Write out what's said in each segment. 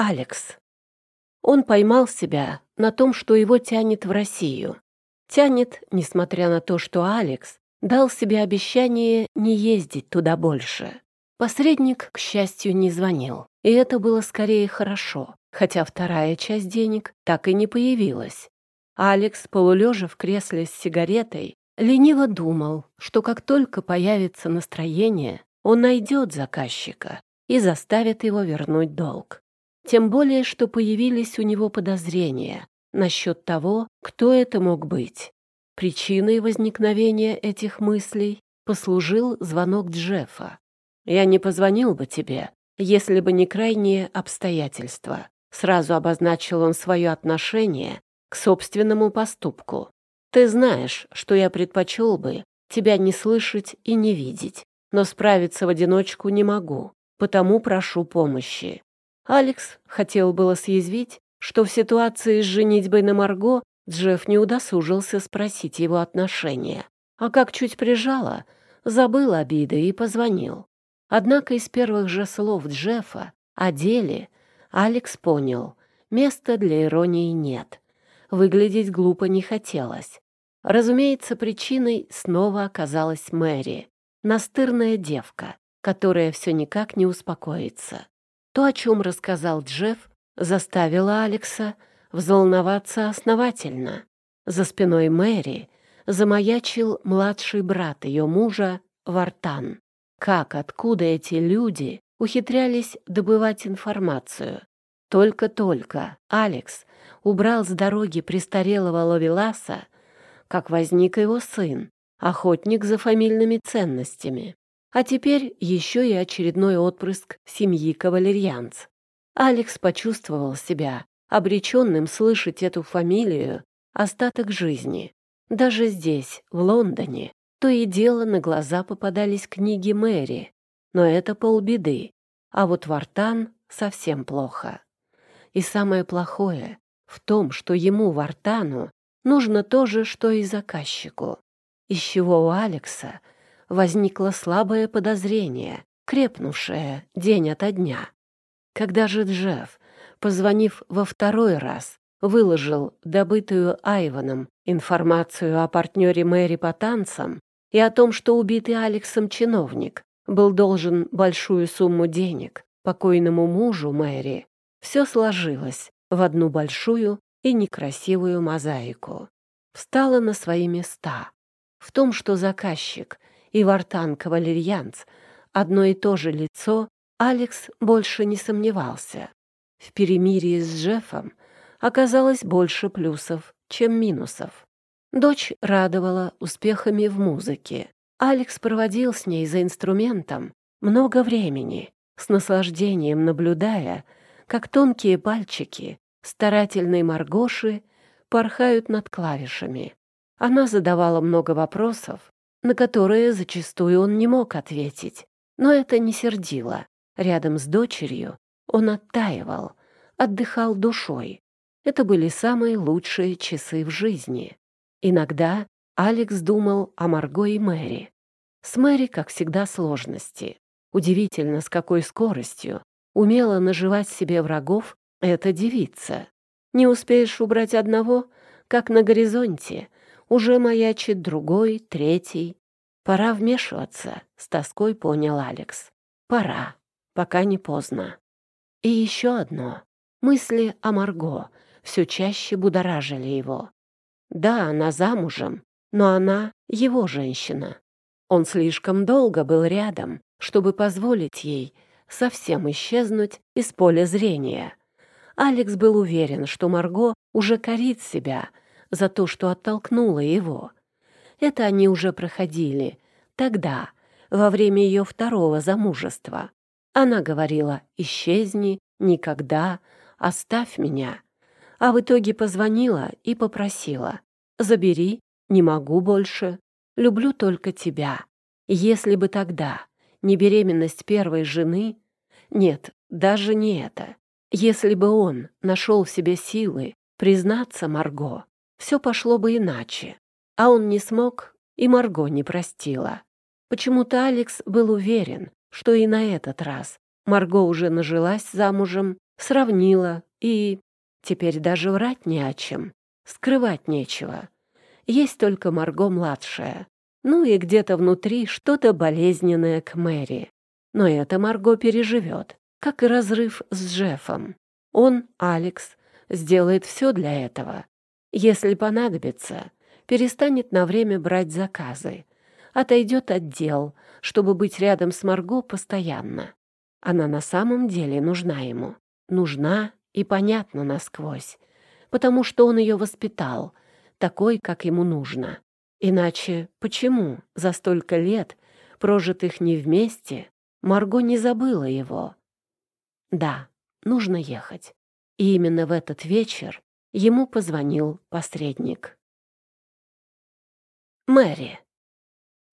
Алекс. Он поймал себя на том, что его тянет в Россию. Тянет, несмотря на то, что Алекс дал себе обещание не ездить туда больше. Посредник, к счастью, не звонил, и это было скорее хорошо, хотя вторая часть денег так и не появилась. Алекс, полулежа в кресле с сигаретой, лениво думал, что как только появится настроение, он найдет заказчика и заставит его вернуть долг. Тем более, что появились у него подозрения насчет того, кто это мог быть. Причиной возникновения этих мыслей послужил звонок Джеффа. «Я не позвонил бы тебе, если бы не крайние обстоятельства», сразу обозначил он свое отношение к собственному поступку. «Ты знаешь, что я предпочел бы тебя не слышать и не видеть, но справиться в одиночку не могу, потому прошу помощи. Алекс хотел было съязвить, что в ситуации с женитьбой на Марго Джефф не удосужился спросить его отношения, а как чуть прижала, забыл обиды и позвонил. Однако из первых же слов Джеффа о деле Алекс понял, места для иронии нет. Выглядеть глупо не хотелось. Разумеется, причиной снова оказалась Мэри, настырная девка, которая все никак не успокоится. То, о чем рассказал Джефф, заставило Алекса взволноваться основательно. За спиной Мэри замаячил младший брат ее мужа Вартан. Как, откуда эти люди ухитрялись добывать информацию? Только-только Алекс убрал с дороги престарелого Ловеласа, как возник его сын, охотник за фамильными ценностями. А теперь еще и очередной отпрыск семьи кавалерьянц. Алекс почувствовал себя обреченным слышать эту фамилию остаток жизни. Даже здесь, в Лондоне, то и дело на глаза попадались книги Мэри. Но это полбеды. А вот Вартан совсем плохо. И самое плохое в том, что ему, Вартану, нужно то же, что и заказчику. Из чего у Алекса возникло слабое подозрение, крепнувшее день ото дня. Когда же Джефф, позвонив во второй раз, выложил добытую Айваном информацию о партнере Мэри по танцам и о том, что убитый Алексом чиновник был должен большую сумму денег покойному мужу Мэри, все сложилось в одну большую и некрасивую мозаику. Встала на свои места. В том, что заказчик и Вартан Кавалерьянц одно и то же лицо, Алекс больше не сомневался. В перемирии с Джеффом оказалось больше плюсов, чем минусов. Дочь радовала успехами в музыке. Алекс проводил с ней за инструментом много времени, с наслаждением наблюдая, как тонкие пальчики старательной Маргоши порхают над клавишами. Она задавала много вопросов, на которые зачастую он не мог ответить. Но это не сердило. Рядом с дочерью он оттаивал, отдыхал душой. Это были самые лучшие часы в жизни. Иногда Алекс думал о Марго и Мэри. С Мэри, как всегда, сложности. Удивительно, с какой скоростью умела наживать себе врагов эта девица. Не успеешь убрать одного, как на горизонте уже маячит другой, третий. Пора вмешиваться, с тоской понял Алекс. Пора, пока не поздно. И еще одно. Мысли о Марго все чаще будоражили его. Да, она замужем, но она его женщина. Он слишком долго был рядом, чтобы позволить ей совсем исчезнуть из поля зрения. Алекс был уверен, что Марго уже корит себя за то, что оттолкнула его. Это они уже проходили. Тогда, во время ее второго замужества. Она говорила «Исчезни, никогда, оставь меня». А в итоге позвонила и попросила «Забери, не могу больше, люблю только тебя». Если бы тогда не беременность первой жены, нет, даже не это. Если бы он нашел в себе силы признаться Марго, все пошло бы иначе. А он не смог, и Марго не простила. Почему-то Алекс был уверен, что и на этот раз Марго уже нажилась замужем сравнила и... Теперь даже врать не о чем, скрывать нечего. Есть только Марго-младшая. Ну и где-то внутри что-то болезненное к Мэри. Но это Марго переживет, как и разрыв с Джеффом. Он, Алекс, сделает все для этого. Если понадобится, перестанет на время брать заказы, отойдет от дел, чтобы быть рядом с Марго постоянно. Она на самом деле нужна ему. Нужна и понятна насквозь, потому что он ее воспитал, такой, как ему нужно. Иначе почему за столько лет, прожитых не вместе, Марго не забыла его? Да, нужно ехать. И именно в этот вечер ему позвонил посредник. Мэри.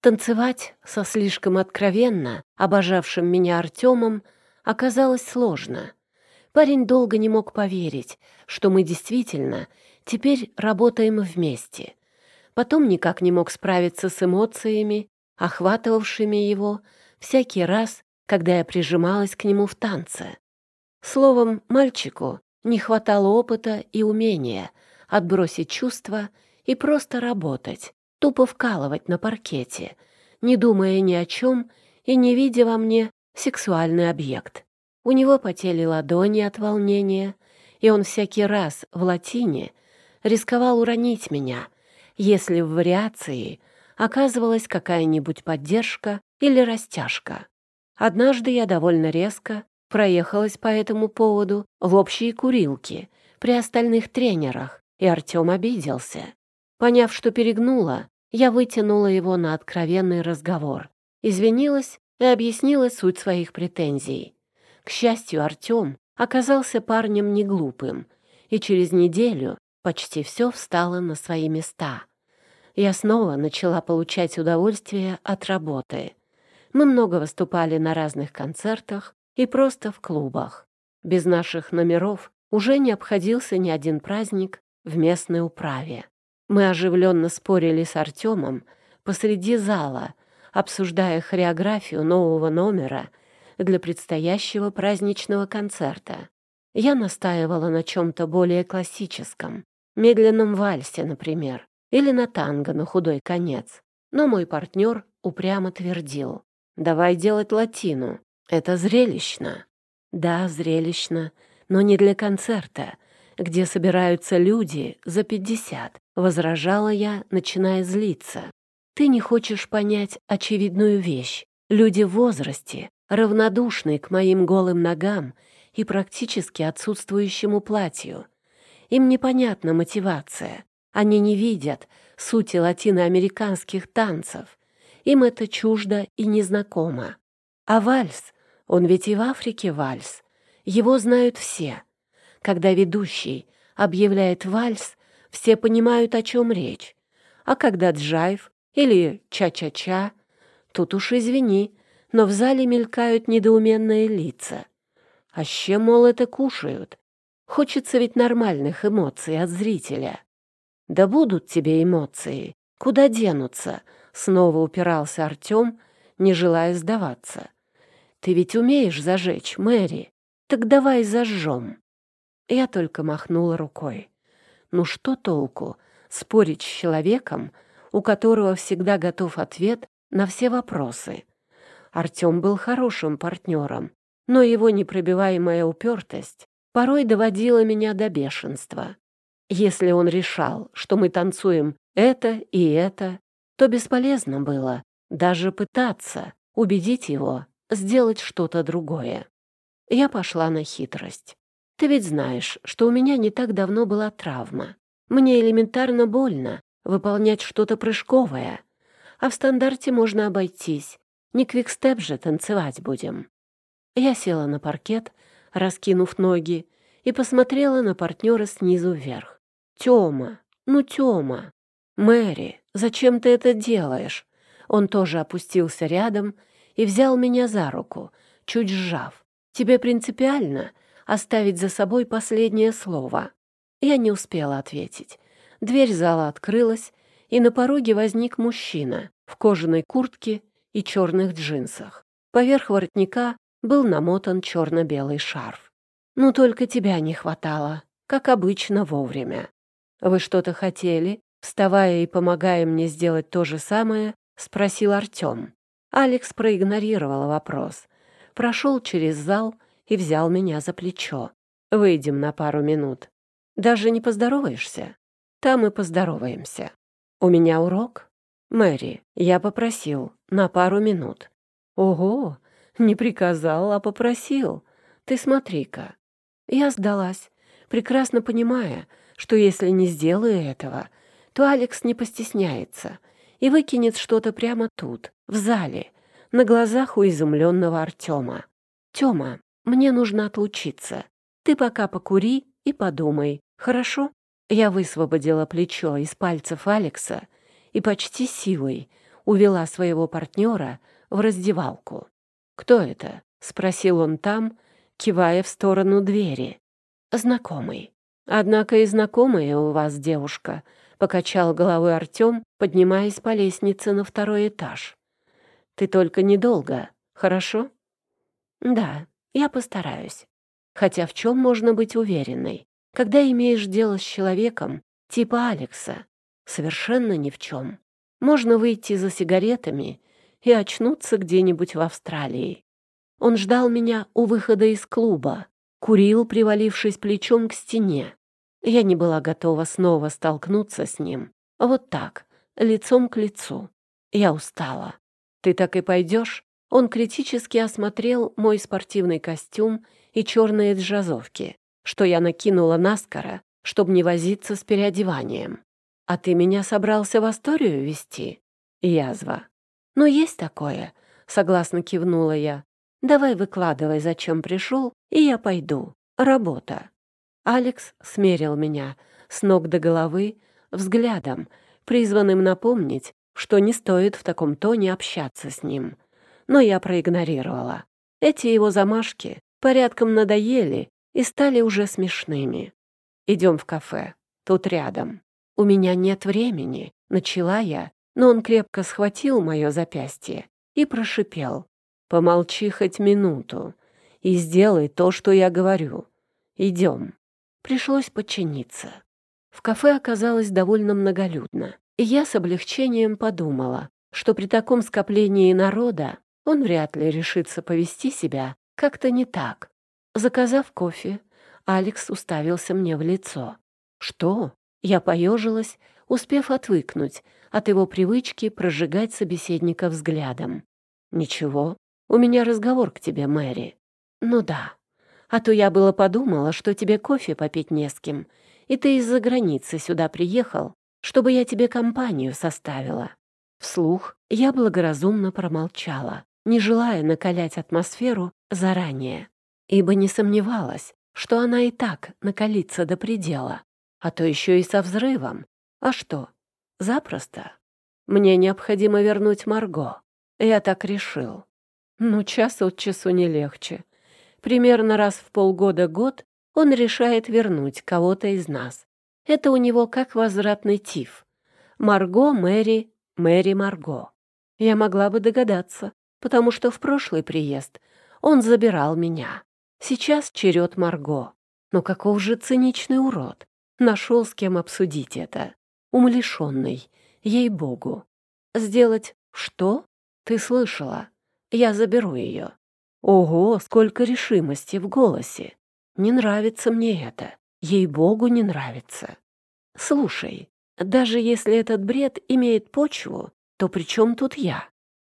Танцевать со слишком откровенно обожавшим меня Артемом оказалось сложно. Парень долго не мог поверить, что мы действительно теперь работаем вместе. Потом никак не мог справиться с эмоциями, охватывавшими его всякий раз, когда я прижималась к нему в танце. Словом, мальчику не хватало опыта и умения отбросить чувства и просто работать, тупо вкалывать на паркете, не думая ни о чем и не видя во мне сексуальный объект. У него потели ладони от волнения, и он всякий раз в латине рисковал уронить меня, если в вариации оказывалась какая-нибудь поддержка или растяжка. Однажды я довольно резко проехалась по этому поводу в общей курилке при остальных тренерах, и Артем обиделся. Поняв, что перегнула, я вытянула его на откровенный разговор, извинилась и объяснила суть своих претензий. К счастью, Артем оказался парнем неглупым, и через неделю почти все встало на свои места. Я снова начала получать удовольствие от работы. Мы много выступали на разных концертах, и просто в клубах. Без наших номеров уже не обходился ни один праздник в местной управе. Мы оживленно спорили с Артемом посреди зала, обсуждая хореографию нового номера для предстоящего праздничного концерта. Я настаивала на чем-то более классическом, медленном вальсе, например, или на танго на худой конец. Но мой партнер упрямо твердил, «Давай делать латину, это зрелищно. Да, зрелищно, но не для концерта, где собираются люди за пятьдесят, возражала я, начиная злиться. Ты не хочешь понять очевидную вещь. Люди в возрасте, равнодушны к моим голым ногам и практически отсутствующему платью. Им непонятна мотивация. Они не видят сути латиноамериканских танцев. Им это чуждо и незнакомо. А вальс он ведь и в Африке вальс. Его знают все. Когда ведущий объявляет вальс, все понимают, о чем речь. А когда джайв или ча-ча-ча, тут уж извини, но в зале мелькают недоуменные лица. А с чем, мол, это кушают? Хочется ведь нормальных эмоций от зрителя. Да будут тебе эмоции. Куда денутся? Снова упирался Артем, не желая сдаваться. Ты ведь умеешь зажечь, Мэри. Так давай зажжем. Я только махнула рукой. Ну что толку спорить с человеком, у которого всегда готов ответ на все вопросы? Артем был хорошим партнером, но его непробиваемая упертость порой доводила меня до бешенства. Если он решал, что мы танцуем это и это, то бесполезно было даже пытаться убедить его сделать что-то другое. Я пошла на хитрость. Ты ведь знаешь, что у меня не так давно была травма. Мне элементарно больно выполнять что-то прыжковое, а в стандарте можно обойтись. Не квикстеп же танцевать будем. Я села на паркет, раскинув ноги, и посмотрела на партнера снизу вверх. «Тёма, ну, Тёма! Мэри, зачем ты это делаешь?» Он тоже опустился рядом и взял меня за руку, чуть сжав. «Тебе принципиально оставить за собой последнее слово?» Я не успела ответить. Дверь зала открылась, и на пороге возник мужчина в кожаной куртке и черных джинсах. Поверх воротника был намотан черно-белый шарф. Ну, только тебя не хватало, как обычно, вовремя. Вы что-то хотели? Вставая и помогая мне сделать то же самое, спросил Артем. Алекс проигнорировал вопрос, прошел через зал и взял меня за плечо. «Выйдем на пару минут. Даже не поздороваешься? Там и поздороваемся. У меня урок? Мэри, я попросил на пару минут. Ого, не приказал, а попросил. Ты смотри-ка. Я сдалась, прекрасно понимая, что если не сделаю этого, то Алекс не постесняется и выкинет что-то прямо тут, в зале, на глазах у изумленного Артема. «Тёма, мне нужно отлучиться. Ты пока покури и подумай, хорошо?» Я высвободила плечо из пальцев Алекса и почти силой увела своего партнера в раздевалку. «Кто это?» — спросил он там, кивая в сторону двери. «Знакомый». «Однако и знакомая у вас девушка», — покачал головой Артем, поднимаясь по лестнице на второй этаж. «Ты только недолго, хорошо?» «Да, я постараюсь. Хотя в чем можно быть уверенной, когда имеешь дело с человеком типа Алекса? Совершенно ни в чем. Можно выйти за сигаретами и очнуться где-нибудь в Австралии. Он ждал меня у выхода из клуба, курил, привалившись плечом к стене. Я не была готова снова столкнуться с ним. Вот так, лицом к лицу. Я устала. «Ты так и пойдешь?» Он критически осмотрел мой спортивный костюм и черные джазовки, что я накинула наскоро, чтобы не возиться с переодеванием. «А ты меня собрался в историю вести?» Язва. «Ну, есть такое», — согласно кивнула я. «Давай выкладывай, зачем пришел, и я пойду. Работа». Алекс смерил меня с ног до головы взглядом, призванным напомнить, что не стоит в таком тоне общаться с ним. Но я проигнорировала. Эти его замашки порядком надоели и стали уже смешными. «Идем в кафе. Тут рядом». «У меня нет времени», — начала я, но он крепко схватил мое запястье и прошипел. «Помолчи хоть минуту и сделай то, что я говорю. Идем». Пришлось подчиниться. В кафе оказалось довольно многолюдно, и я с облегчением подумала, что при таком скоплении народа он вряд ли решится повести себя как-то не так. Заказав кофе, Алекс уставился мне в лицо. «Что?» Я поежилась, успев отвыкнуть от его привычки прожигать собеседника взглядом. «Ничего, у меня разговор к тебе, Мэри». «Ну да, а то я было подумала, что тебе кофе попить не с кем, и ты из-за границы сюда приехал, чтобы я тебе компанию составила». Вслух я благоразумно промолчала, не желая накалять атмосферу заранее, ибо не сомневалась, что она и так накалится до предела, а то еще и со взрывом. А что? Запросто. Мне необходимо вернуть Марго. Я так решил. Ну, час от часу не легче. Примерно раз в полгода-год он решает вернуть кого-то из нас. Это у него как возвратный тиф. Марго, Мэри, Мэри, Марго. Я могла бы догадаться, потому что в прошлый приезд он забирал меня. Сейчас черед Марго. Но каков же циничный урод. Нашел с кем обсудить это. Умалишенный, ей-богу. Сделать что? Ты слышала? Я заберу ее. Ого, сколько решимости в голосе! Не нравится мне это. Ей-богу, не нравится. Слушай, даже если этот бред имеет почву, то при чем тут я?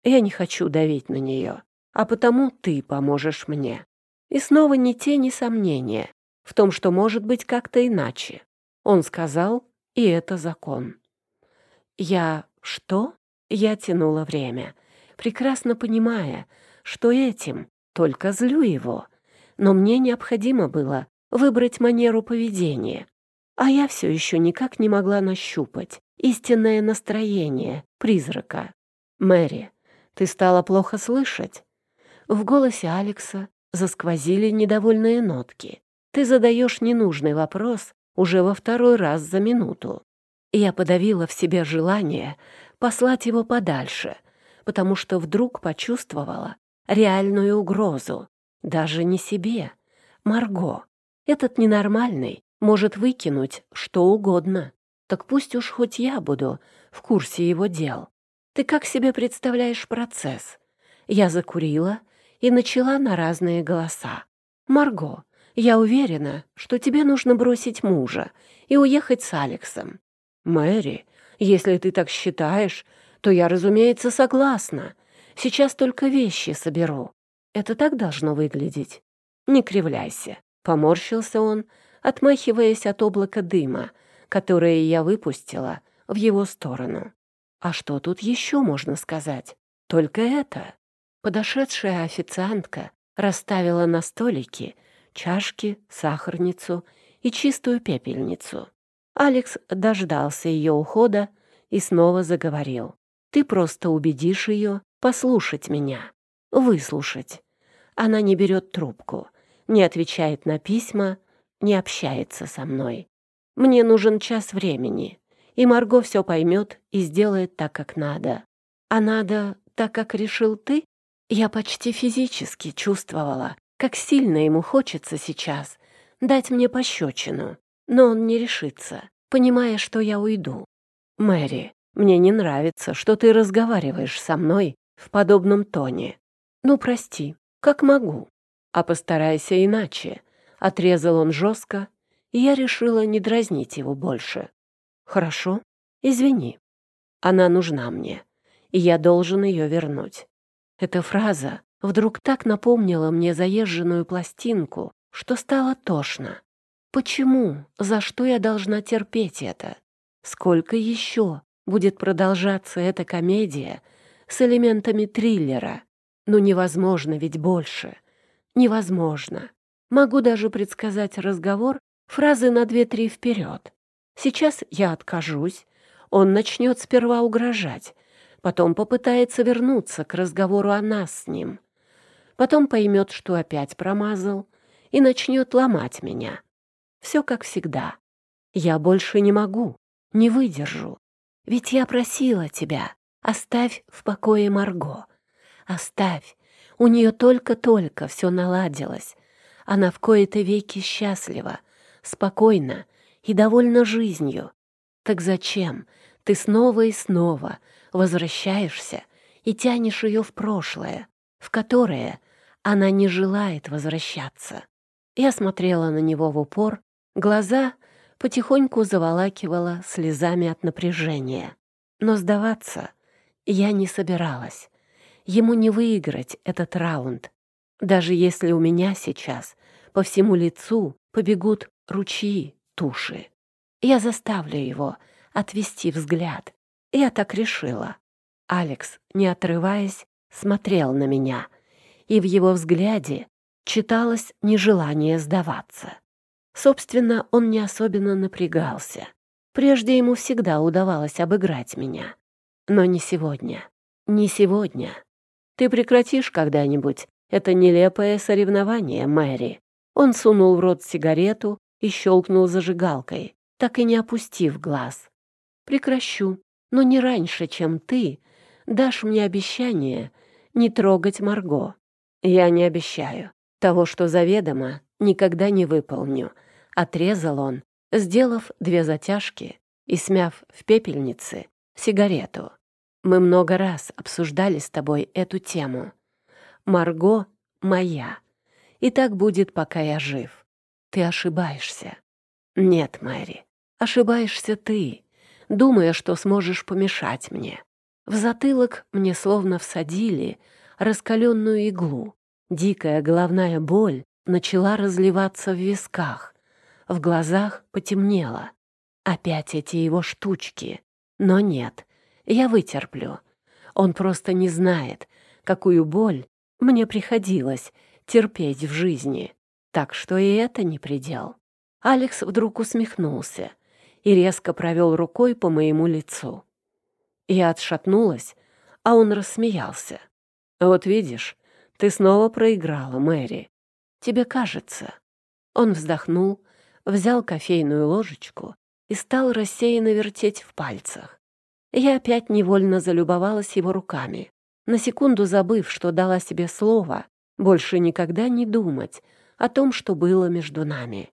Я не хочу давить на нее, а потому ты поможешь мне. И снова ни тени сомнения в том, что может быть как-то иначе. Он сказал, и это закон. Я что? Я тянула время, прекрасно понимая, что этим только злю его. Но мне необходимо было выбрать манеру поведения. А я все еще никак не могла нащупать истинное настроение призрака. «Мэри, ты стала плохо слышать?» В голосе Алекса засквозили недовольные нотки. «Ты задаешь ненужный вопрос уже во второй раз за минуту». Я подавила в себе желание послать его подальше, потому что вдруг почувствовала, реальную угрозу. Даже не себе, Марго. Этот ненормальный может выкинуть что угодно. Так пусть уж хоть я буду в курсе его дел. Ты как себе представляешь процесс? Я закурила и начала на разные голоса. «Марго, я уверена, что тебе нужно бросить мужа и уехать с Алексом». «Мэри, если ты так считаешь, то я, разумеется, согласна. Сейчас только вещи соберу. Это так должно выглядеть. Не кривляйся. Поморщился он, отмахиваясь от облака дыма, которое я выпустила в его сторону. А что тут еще можно сказать? Только это. Подошедшая официантка расставила на столике чашки, сахарницу и чистую пепельницу. Алекс дождался ее ухода и снова заговорил. «Ты просто убедишь ее послушать меня, выслушать. Она не берет трубку, не отвечает на письма, не общается со мной. Мне нужен час времени, и Марго все поймет и сделает так, как надо. А надо так, как решил ты? Я почти физически чувствовала, как сильно ему хочется сейчас дать мне пощечину, но он не решится, понимая, что я уйду. «Мэри, мне не нравится, что ты разговариваешь со мной в подобном тоне. Ну, прости, как могу. А постарайся иначе. Отрезал он жестко, и я решила не дразнить его больше. Хорошо, извини. Она нужна мне, и я должен ее вернуть. Эта фраза вдруг так напомнила мне заезженную пластинку, что стало тошно. Почему? За что я должна терпеть это? Сколько еще будет продолжаться эта комедия с элементами триллера? Ну невозможно ведь больше. Невозможно. Могу даже предсказать разговор фразы на две-три вперед. Сейчас я откажусь, он начнет сперва угрожать, потом попытается вернуться к разговору о нас с ним. Потом поймет, что опять промазал, и начнет ломать меня. Все как всегда. Я больше не могу, не выдержу. Ведь я просила тебя, оставь в покое Марго. Оставь, у нее только-только все наладилось. Она в кои-то веки счастлива, спокойна и довольна жизнью. Так зачем ты снова и снова возвращаешься и тянешь ее в прошлое, в которое она не желает возвращаться? Я смотрела на него в упор, глаза потихоньку заволакивала слезами от напряжения. Но сдаваться я не собиралась. Ему не выиграть этот раунд. Даже если у меня сейчас по всему лицу побегут ручьи туши. Я заставлю его отвести взгляд. Я так решила. Алекс, не отрываясь, смотрел на меня, и в его взгляде читалось нежелание сдаваться. Собственно, он не особенно напрягался. Прежде ему всегда удавалось обыграть меня. Но не сегодня. Не сегодня. Ты прекратишь когда-нибудь это нелепое соревнование, Мэри?» Он сунул в рот сигарету и щелкнул зажигалкой, так и не опустив глаз. «Прекращу, но не раньше, чем ты дашь мне обещание не трогать Марго. Я не обещаю. Того, что заведомо, никогда не выполню», — отрезал он, сделав две затяжки и смяв в пепельнице сигарету. Мы много раз обсуждали с тобой эту тему. Марго моя. И так будет, пока я жив. Ты ошибаешься. Нет, Мэри, ошибаешься ты, думая, что сможешь помешать мне. В затылок мне словно всадили раскаленную иглу. Дикая головная боль начала разливаться в висках. В глазах потемнело. Опять эти его штучки. Но нет, я вытерплю. Он просто не знает, какую боль мне приходилось терпеть в жизни. Так что и это не предел. Алекс вдруг усмехнулся и резко провел рукой по моему лицу. Я отшатнулась, а он рассмеялся. «Вот видишь, ты снова проиграла, Мэри. Тебе кажется». Он вздохнул, взял кофейную ложечку и стал рассеянно вертеть в пальцах. Я опять невольно залюбовалась его руками, на секунду забыв, что дала себе слово больше никогда не думать о том, что было между нами.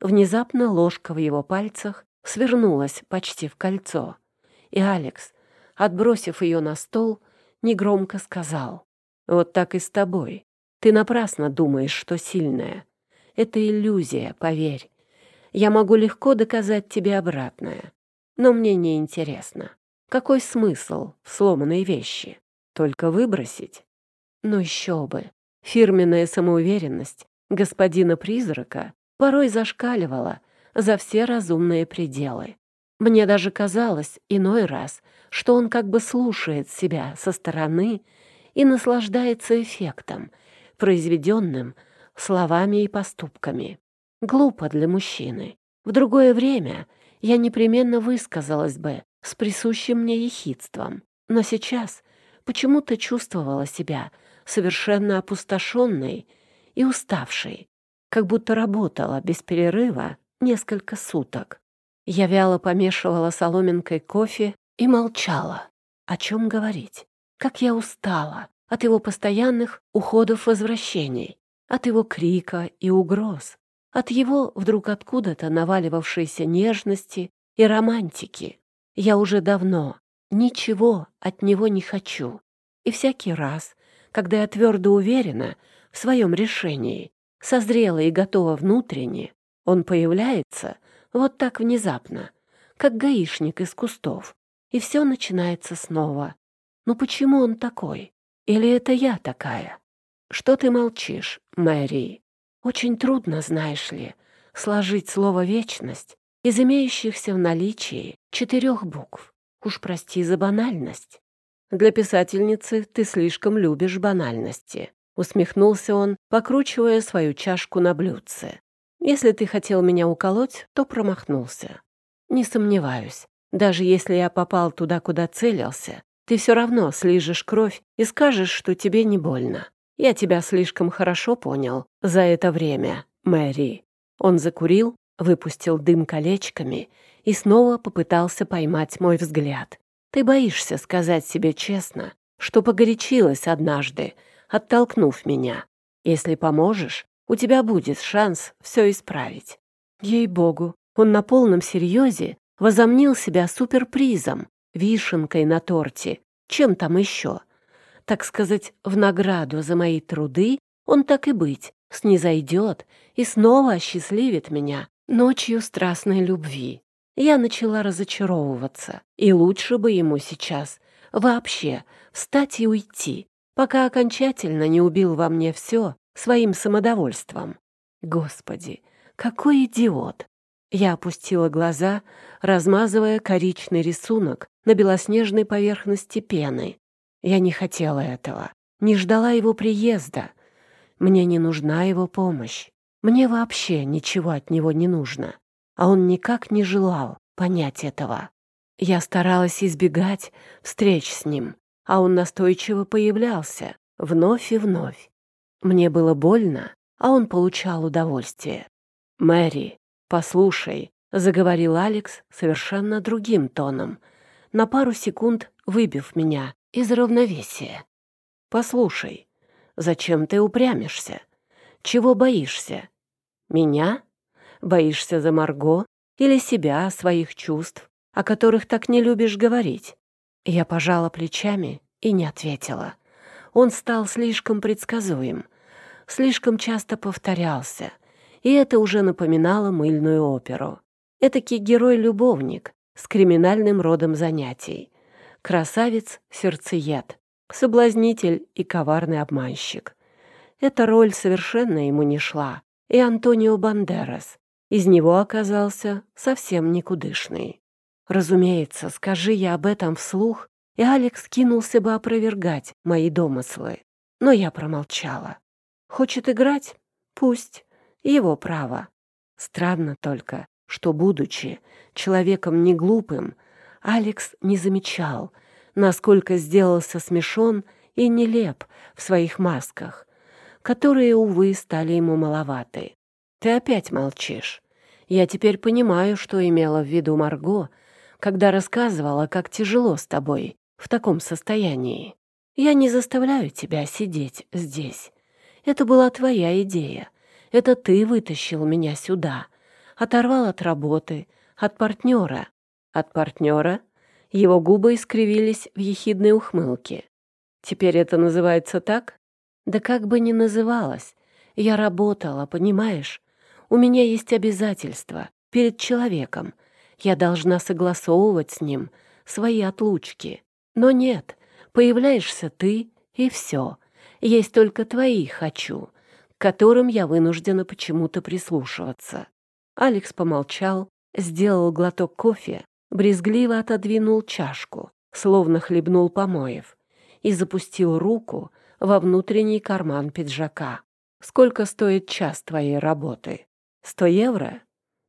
Внезапно ложка в его пальцах свернулась почти в кольцо, и Алекс, отбросив ее на стол, негромко сказал, «Вот так и с тобой. Ты напрасно думаешь, что сильная. Это иллюзия, поверь. Я могу легко доказать тебе обратное. Но мне не интересно. Какой смысл в сломанной вещи? Только выбросить? Ну еще бы. Фирменная самоуверенность господина-призрака порой зашкаливала за все разумные пределы. Мне даже казалось иной раз, что он как бы слушает себя со стороны и наслаждается эффектом, произведенным словами и поступками. Глупо для мужчины. В другое время я непременно высказалась бы с присущим мне ехидством, но сейчас почему-то чувствовала себя совершенно опустошенной и уставшей, как будто работала без перерыва несколько суток. Я вяло помешивала соломинкой кофе и молчала. О чем говорить? Как я устала от его постоянных уходов-возвращений, от его крика и угроз, от его вдруг откуда-то наваливавшейся нежности и романтики. Я уже давно ничего от него не хочу. И всякий раз, когда я твердо уверена в своем решении, созрела и готова внутренне, он появляется вот так внезапно, как гаишник из кустов, и все начинается снова. Ну почему он такой? Или это я такая? Что ты молчишь, Мэри? Очень трудно, знаешь ли, сложить слово «вечность» из имеющихся в наличии четырех букв. Уж прости за банальность. Для писательницы ты слишком любишь банальности. Усмехнулся он, покручивая свою чашку на блюдце. Если ты хотел меня уколоть, то промахнулся. Не сомневаюсь. Даже если я попал туда, куда целился, ты все равно слижешь кровь и скажешь, что тебе не больно. Я тебя слишком хорошо понял за это время, Мэри. Он закурил, выпустил дым колечками и снова попытался поймать мой взгляд. Ты боишься сказать себе честно, что погорячилась однажды, оттолкнув меня. Если поможешь, у тебя будет шанс все исправить. Ей-богу, он на полном серьезе возомнил себя суперпризом, вишенкой на торте, чем там еще. Так сказать, в награду за мои труды он так и быть снизойдет и снова осчастливит меня ночью страстной любви. Я начала разочаровываться, и лучше бы ему сейчас вообще встать и уйти, пока окончательно не убил во мне все своим самодовольством. Господи, какой идиот! Я опустила глаза, размазывая коричный рисунок на белоснежной поверхности пены. Я не хотела этого, не ждала его приезда. Мне не нужна его помощь. Мне вообще ничего от него не нужно. А он никак не желал понять этого. Я старалась избегать встреч с ним, а он настойчиво появлялся, вновь и вновь. Мне было больно, а он получал удовольствие. «Мэри, послушай», — заговорил Алекс совершенно другим тоном, на пару секунд выбив меня из равновесия. «Послушай, зачем ты упрямишься? Чего боишься? Меня? Боишься за Марго или себя, своих чувств, о которых так не любишь говорить?» Я пожала плечами и не ответила. Он стал слишком предсказуем, слишком часто повторялся, и это уже напоминало мыльную оперу. Этакий герой-любовник с криминальным родом занятий. Красавец-сердцеед, соблазнитель и коварный обманщик. Эта роль совершенно ему не шла, и Антонио Бандерас из него оказался совсем никудышный. Разумеется, скажи я об этом вслух, и Алекс кинулся бы опровергать мои домыслы. Но я промолчала. Хочет играть? Пусть. Его право. Странно только, что, будучи человеком не глупым, Алекс не замечал, насколько сделался смешон и нелеп в своих масках, которые, увы, стали ему маловаты. Ты опять молчишь. Я теперь понимаю, что имела в виду Марго, когда рассказывала, как тяжело с тобой в таком состоянии. Я не заставляю тебя сидеть здесь. Это была твоя идея. Это ты вытащил меня сюда, оторвал от работы, от партнера. От партнера? Его губы искривились в ехидной ухмылке. Теперь это называется так? Да как бы ни называлось. Я работала, понимаешь? У меня есть обязательства перед человеком. Я должна согласовывать с ним свои отлучки. Но нет, появляешься ты, и все. Есть только твои «хочу», к которым я вынуждена почему-то прислушиваться. Алекс помолчал, сделал глоток кофе, брезгливо отодвинул чашку, словно хлебнул помоев, и запустил руку во внутренний карман пиджака. «Сколько стоит час твоей работы? Сто евро?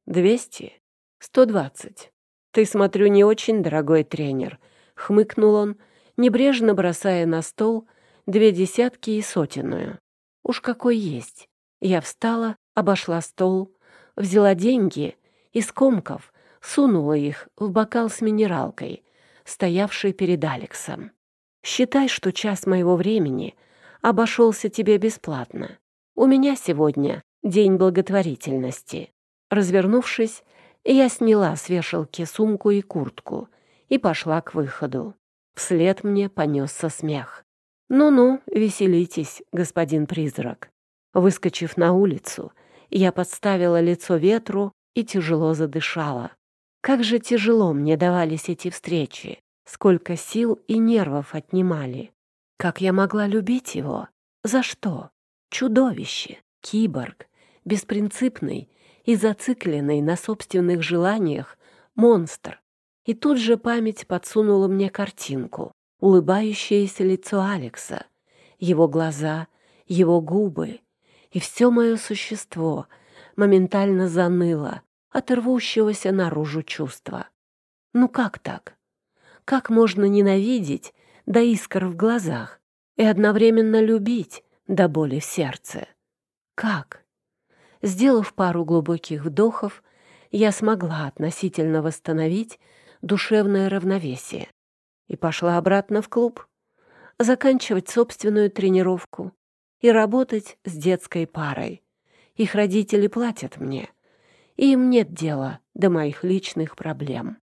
Двести? Сто двадцать? Ты, смотрю, не очень дорогой тренер», — хмыкнул он, небрежно бросая на стол две десятки и сотенную. «Уж какой есть». Я встала, обошла стол, взяла деньги и скомков сунула их в бокал с минералкой, стоявший перед Алексом. «Считай, что час моего времени обошелся тебе бесплатно. У меня сегодня день благотворительности». Развернувшись, я сняла с вешалки сумку и куртку и пошла к выходу. Вслед мне понесся смех. «Ну-ну, веселитесь, господин призрак». Выскочив на улицу, я подставила лицо ветру и тяжело задышала. Как же тяжело мне давались эти встречи, сколько сил и нервов отнимали. Как я могла любить его? За что? Чудовище, киборг, беспринципный и зацикленный на собственных желаниях монстр. И тут же память подсунула мне картинку, улыбающееся лицо Алекса, его глаза, его губы, и все мое существо моментально заныло, от рвущегося наружу чувства. Ну как так? Как можно ненавидеть до искр в глазах и одновременно любить до боли в сердце? Как? Сделав пару глубоких вдохов, я смогла относительно восстановить душевное равновесие и пошла обратно в клуб, заканчивать собственную тренировку и работать с детской парой. Их родители платят мне, и им нет дела до моих личных проблем.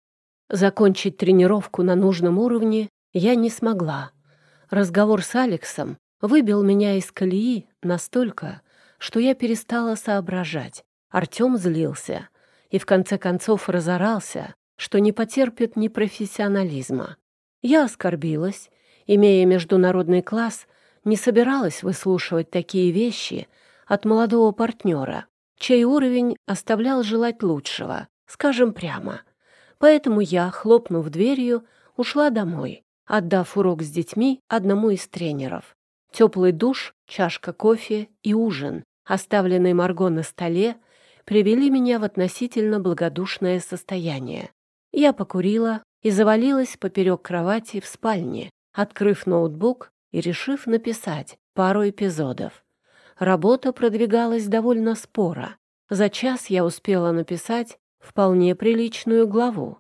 Закончить тренировку на нужном уровне я не смогла. Разговор с Алексом выбил меня из колеи настолько, что я перестала соображать. Артем злился и в конце концов разорался, что не потерпит ни профессионализма. Я оскорбилась, имея международный класс, не собиралась выслушивать такие вещи от молодого партнера чей уровень оставлял желать лучшего, скажем прямо. Поэтому я, хлопнув дверью, ушла домой, отдав урок с детьми одному из тренеров. Теплый душ, чашка кофе и ужин, оставленный Марго на столе, привели меня в относительно благодушное состояние. Я покурила и завалилась поперек кровати в спальне, открыв ноутбук и решив написать пару эпизодов. Работа продвигалась довольно споро. За час я успела написать вполне приличную главу,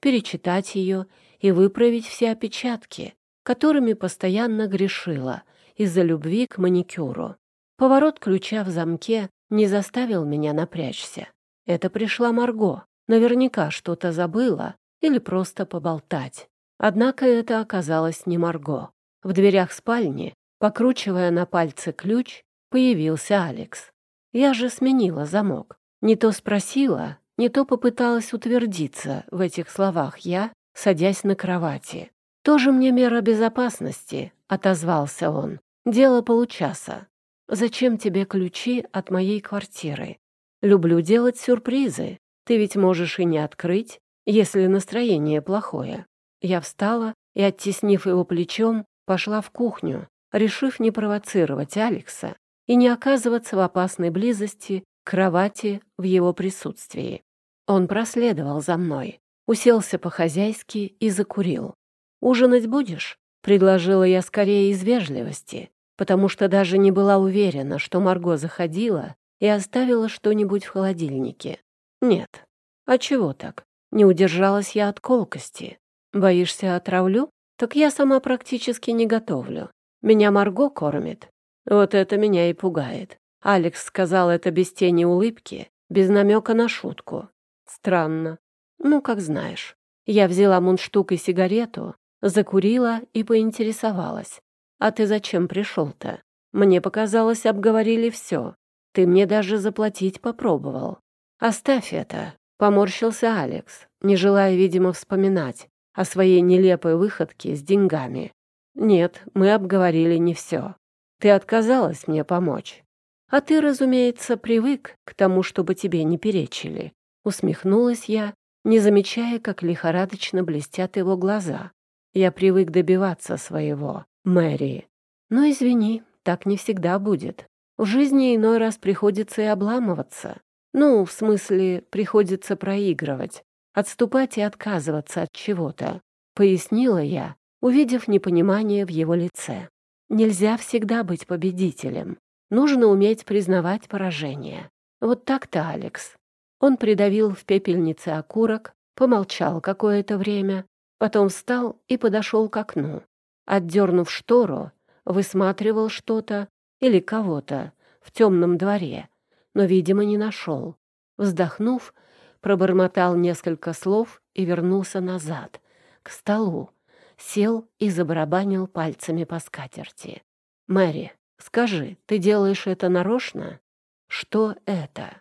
перечитать ее и выправить все опечатки, которыми постоянно грешила из-за любви к маникюру. Поворот ключа в замке не заставил меня напрячься. Это пришла Марго. Наверняка что-то забыла или просто поболтать. Однако это оказалось не Марго. В дверях спальни, покручивая на пальце ключ, появился Алекс. Я же сменила замок. Не то спросила, не то попыталась утвердиться в этих словах я, садясь на кровати. «Тоже мне мера безопасности», — отозвался он. «Дело получаса. Зачем тебе ключи от моей квартиры? Люблю делать сюрпризы. Ты ведь можешь и не открыть, если настроение плохое». Я встала и, оттеснив его плечом, пошла в кухню, решив не провоцировать Алекса и не оказываться в опасной близости к кровати в его присутствии. Он проследовал за мной, уселся по-хозяйски и закурил. «Ужинать будешь?» — предложила я скорее из вежливости, потому что даже не была уверена, что Марго заходила и оставила что-нибудь в холодильнике. «Нет». «А чего так?» Не удержалась я от колкости. «Боишься, отравлю?» «Так я сама практически не готовлю. Меня Марго кормит, вот это меня и пугает. Алекс сказал это без тени улыбки, без намека на шутку. Странно. Ну, как знаешь. Я взяла мундштук и сигарету, закурила и поинтересовалась. «А ты зачем пришел-то? Мне показалось, обговорили все. Ты мне даже заплатить попробовал». «Оставь это», — поморщился Алекс, не желая, видимо, вспоминать о своей нелепой выходке с деньгами. «Нет, мы обговорили не все. Ты отказалась мне помочь. А ты, разумеется, привык к тому, чтобы тебе не перечили». Усмехнулась я, не замечая, как лихорадочно блестят его глаза. Я привык добиваться своего, Мэри. Но извини, так не всегда будет. В жизни иной раз приходится и обламываться. Ну, в смысле, приходится проигрывать, отступать и отказываться от чего-то, пояснила я, увидев непонимание в его лице. Нельзя всегда быть победителем. Нужно уметь признавать поражение. Вот так-то, Алекс. Он придавил в пепельнице окурок, помолчал какое-то время, потом встал и подошел к окну. Отдернув штору, высматривал что-то или кого-то в темном дворе, но, видимо, не нашел. Вздохнув, пробормотал несколько слов и вернулся назад, к столу, сел и забарабанил пальцами по скатерти. «Мэри, скажи, ты делаешь это нарочно? Что это?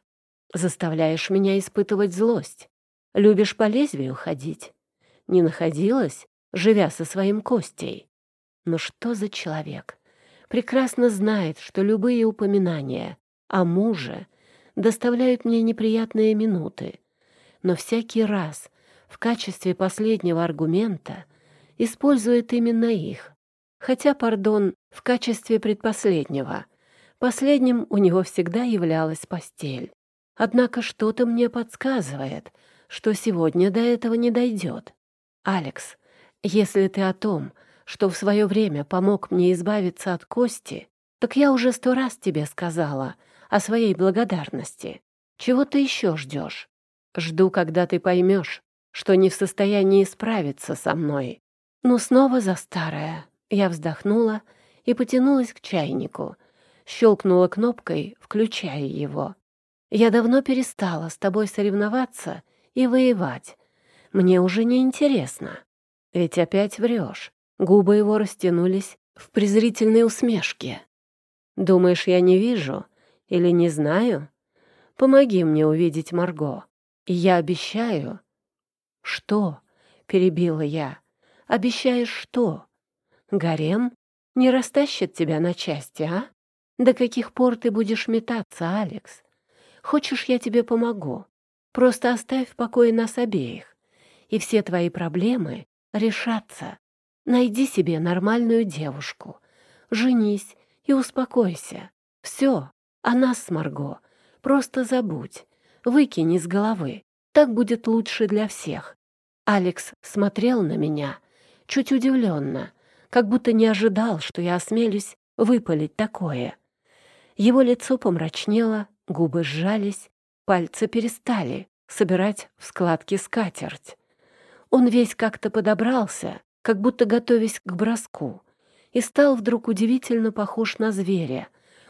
Заставляешь меня испытывать злость? Любишь по лезвию ходить? Не находилась, живя со своим Костей? Но что за человек? Прекрасно знает, что любые упоминания о муже доставляют мне неприятные минуты, но всякий раз в качестве последнего аргумента использует именно их. Хотя, пардон, в качестве предпоследнего. Последним у него всегда являлась постель. Однако что-то мне подсказывает, что сегодня до этого не дойдет. Алекс, если ты о том, что в свое время помог мне избавиться от кости, так я уже сто раз тебе сказала о своей благодарности. Чего ты еще ждешь? Жду, когда ты поймешь, что не в состоянии справиться со мной. Но снова за старое. Я вздохнула и потянулась к чайнику, щелкнула кнопкой, включая его. Я давно перестала с тобой соревноваться и воевать. Мне уже не интересно. Ведь опять врешь. Губы его растянулись в презрительной усмешке. Думаешь, я не вижу или не знаю? Помоги мне увидеть Марго. И я обещаю... Что? Перебила я. Обещаешь что? Гарем не растащит тебя на части, а? До каких пор ты будешь метаться, Алекс? Хочешь, я тебе помогу? Просто оставь в покое нас обеих, и все твои проблемы решатся. Найди себе нормальную девушку, женись и успокойся. Все, о нас с Марго просто забудь, выкини из головы. Так будет лучше для всех. Алекс смотрел на меня, чуть удивленно, как будто не ожидал, что я осмелюсь выпалить такое. Его лицо помрачнело, Губы сжались, пальцы перестали собирать в складки скатерть. Он весь как-то подобрался, как будто готовясь к броску, и стал вдруг удивительно похож на зверя,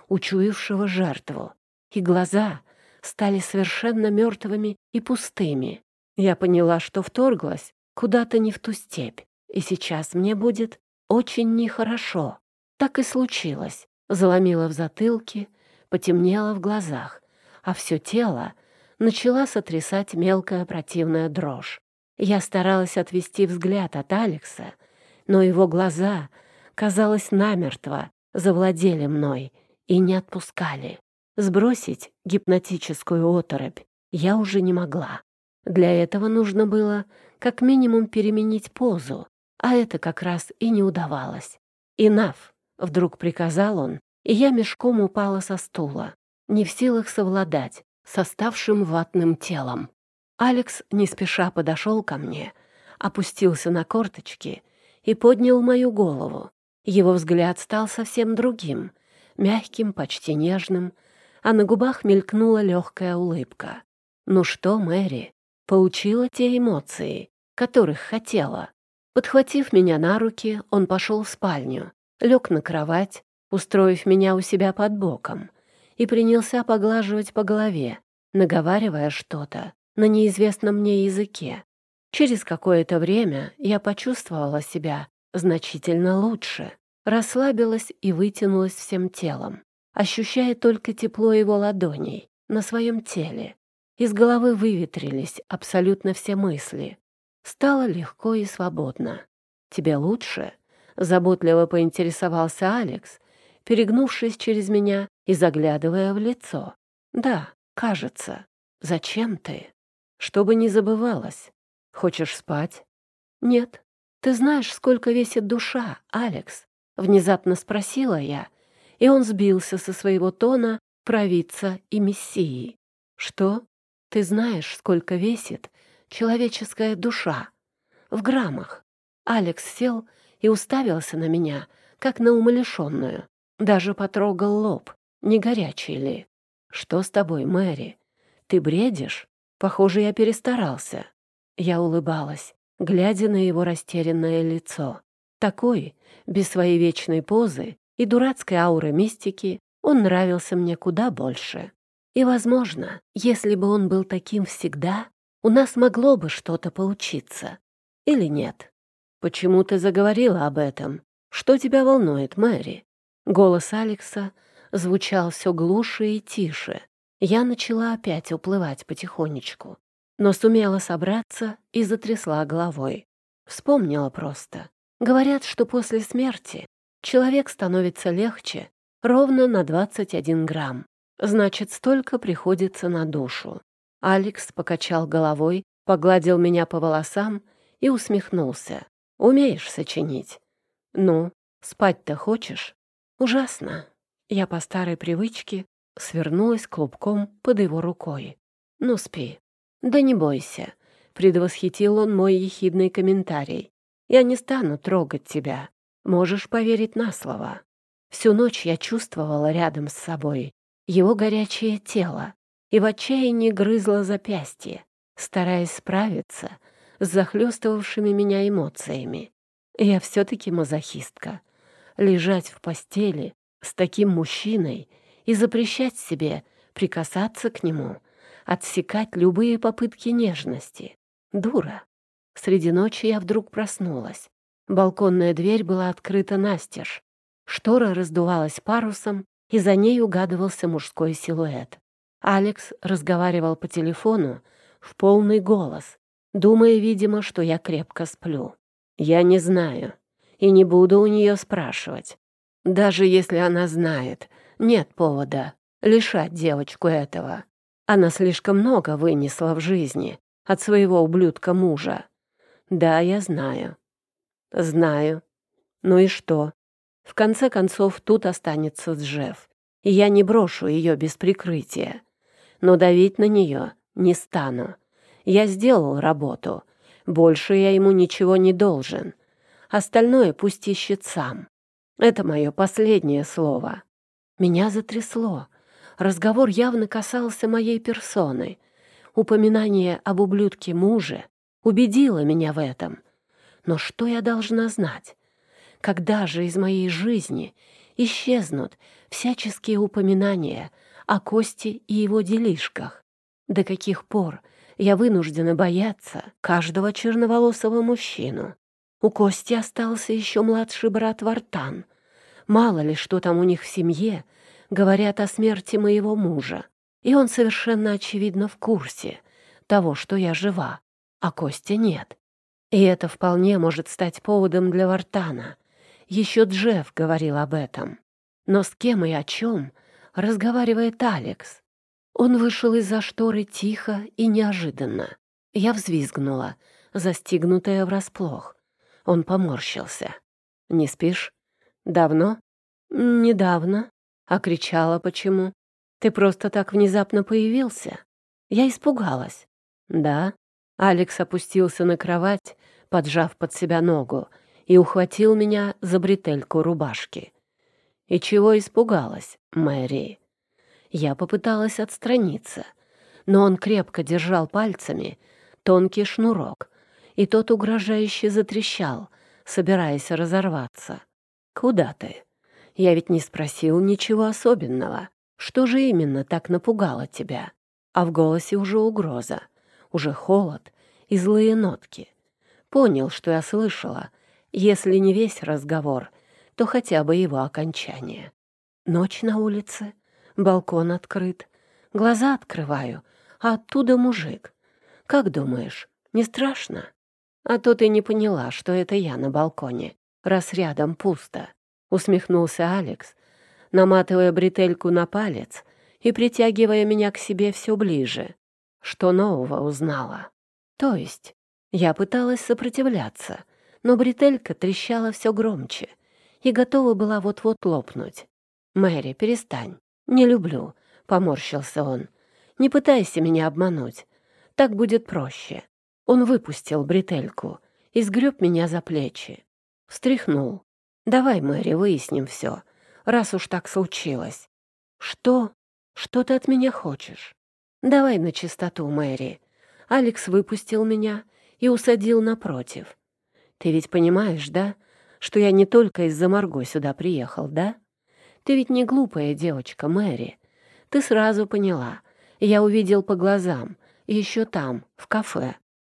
учуявшего жертву. И глаза стали совершенно мертвыми и пустыми. Я поняла, что вторглась куда-то не в ту степь, и сейчас мне будет очень нехорошо. Так и случилось. Заломила в затылке, потемнело в глазах, а все тело начала сотрясать мелкая противная дрожь. Я старалась отвести взгляд от Алекса, но его глаза, казалось, намертво завладели мной и не отпускали. Сбросить гипнотическую оторопь я уже не могла. Для этого нужно было как минимум переменить позу, а это как раз и не удавалось. «Инаф!» — вдруг приказал он, и я мешком упала со стула, не в силах совладать с оставшим ватным телом. Алекс не спеша подошел ко мне, опустился на корточки и поднял мою голову. Его взгляд стал совсем другим, мягким, почти нежным, а на губах мелькнула легкая улыбка. «Ну что, Мэри, получила те эмоции, которых хотела?» Подхватив меня на руки, он пошел в спальню, лег на кровать устроив меня у себя под боком, и принялся поглаживать по голове, наговаривая что-то на неизвестном мне языке. Через какое-то время я почувствовала себя значительно лучше, расслабилась и вытянулась всем телом, ощущая только тепло его ладоней на своем теле. Из головы выветрились абсолютно все мысли. Стало легко и свободно. «Тебе лучше?» — заботливо поинтересовался Алекс, перегнувшись через меня и заглядывая в лицо. «Да, кажется. Зачем ты?» «Чтобы не забывалось. Хочешь спать?» «Нет. Ты знаешь, сколько весит душа, Алекс?» Внезапно спросила я, и он сбился со своего тона провидца и мессии. «Что? Ты знаешь, сколько весит человеческая душа?» «В граммах». Алекс сел и уставился на меня, как на умалишенную. Даже потрогал лоб, не горячий ли. «Что с тобой, Мэри? Ты бредишь? Похоже, я перестарался». Я улыбалась, глядя на его растерянное лицо. Такой, без своей вечной позы и дурацкой ауры мистики, он нравился мне куда больше. И, возможно, если бы он был таким всегда, у нас могло бы что-то получиться. Или нет? Почему ты заговорила об этом? Что тебя волнует, Мэри? Голос Алекса звучал все глуше и тише. Я начала опять уплывать потихонечку, но сумела собраться и затрясла головой. Вспомнила просто. Говорят, что после смерти человек становится легче ровно на 21 грамм. Значит, столько приходится на душу. Алекс покачал головой, погладил меня по волосам и усмехнулся. «Умеешь сочинить?» «Ну, спать-то хочешь?» Ужасно. Я по старой привычке свернулась клубком под его рукой. «Ну, спи». «Да не бойся», — предвосхитил он мой ехидный комментарий. «Я не стану трогать тебя. Можешь поверить на слово». Всю ночь я чувствовала рядом с собой его горячее тело и в отчаянии грызла запястье, стараясь справиться с захлестывавшими меня эмоциями. Я все-таки мазохистка лежать в постели с таким мужчиной и запрещать себе прикасаться к нему, отсекать любые попытки нежности. Дура. Среди ночи я вдруг проснулась. Балконная дверь была открыта настежь. Штора раздувалась парусом, и за ней угадывался мужской силуэт. Алекс разговаривал по телефону в полный голос, думая, видимо, что я крепко сплю. «Я не знаю и не буду у нее спрашивать. Даже если она знает, нет повода лишать девочку этого. Она слишком много вынесла в жизни от своего ублюдка мужа. Да, я знаю. Знаю. Ну и что? В конце концов, тут останется Джефф, и я не брошу ее без прикрытия. Но давить на нее не стану. Я сделал работу. Больше я ему ничего не должен. Остальное пусть ищет сам. Это мое последнее слово. Меня затрясло. Разговор явно касался моей персоны. Упоминание об ублюдке муже убедило меня в этом. Но что я должна знать? Когда же из моей жизни исчезнут всяческие упоминания о Косте и его делишках? До каких пор я вынуждена бояться каждого черноволосого мужчину? У Кости остался еще младший брат Вартан. Мало ли, что там у них в семье, говорят о смерти моего мужа. И он совершенно очевидно в курсе того, что я жива, а Костя нет. И это вполне может стать поводом для Вартана. Еще Джефф говорил об этом. Но с кем и о чем разговаривает Алекс? Он вышел из-за шторы тихо и неожиданно. Я взвизгнула, застигнутая врасплох. Он поморщился. «Не спишь? Давно?» «Недавно». А кричала почему? «Ты просто так внезапно появился?» Я испугалась. «Да». Алекс опустился на кровать, поджав под себя ногу, и ухватил меня за бретельку рубашки. «И чего испугалась, Мэри?» Я попыталась отстраниться, но он крепко держал пальцами тонкий шнурок, и тот угрожающе затрещал, собираясь разорваться. «Куда ты? Я ведь не спросил ничего особенного. Что же именно так напугало тебя? А в голосе уже угроза, уже холод и злые нотки. Понял, что я слышала, если не весь разговор, то хотя бы его окончание. Ночь на улице, балкон открыт, глаза открываю, а оттуда мужик. Как думаешь, не страшно? А то ты не поняла, что это я на балконе, раз рядом пусто. Усмехнулся Алекс, наматывая бретельку на палец и притягивая меня к себе все ближе. Что нового узнала? То есть я пыталась сопротивляться, но бретелька трещала все громче и готова была вот-вот лопнуть. «Мэри, перестань. Не люблю», — поморщился он. «Не пытайся меня обмануть. Так будет проще». Он выпустил бретельку и сгреб меня за плечи. Встряхнул. «Давай, Мэри, выясним все, раз уж так случилось». «Что? Что ты от меня хочешь?» «Давай на чистоту, Мэри». Алекс выпустил меня и усадил напротив. «Ты ведь понимаешь, да, что я не только из-за Марго сюда приехал, да?» Ты ведь не глупая девочка, Мэри. Ты сразу поняла. Я увидел по глазам. Еще там, в кафе.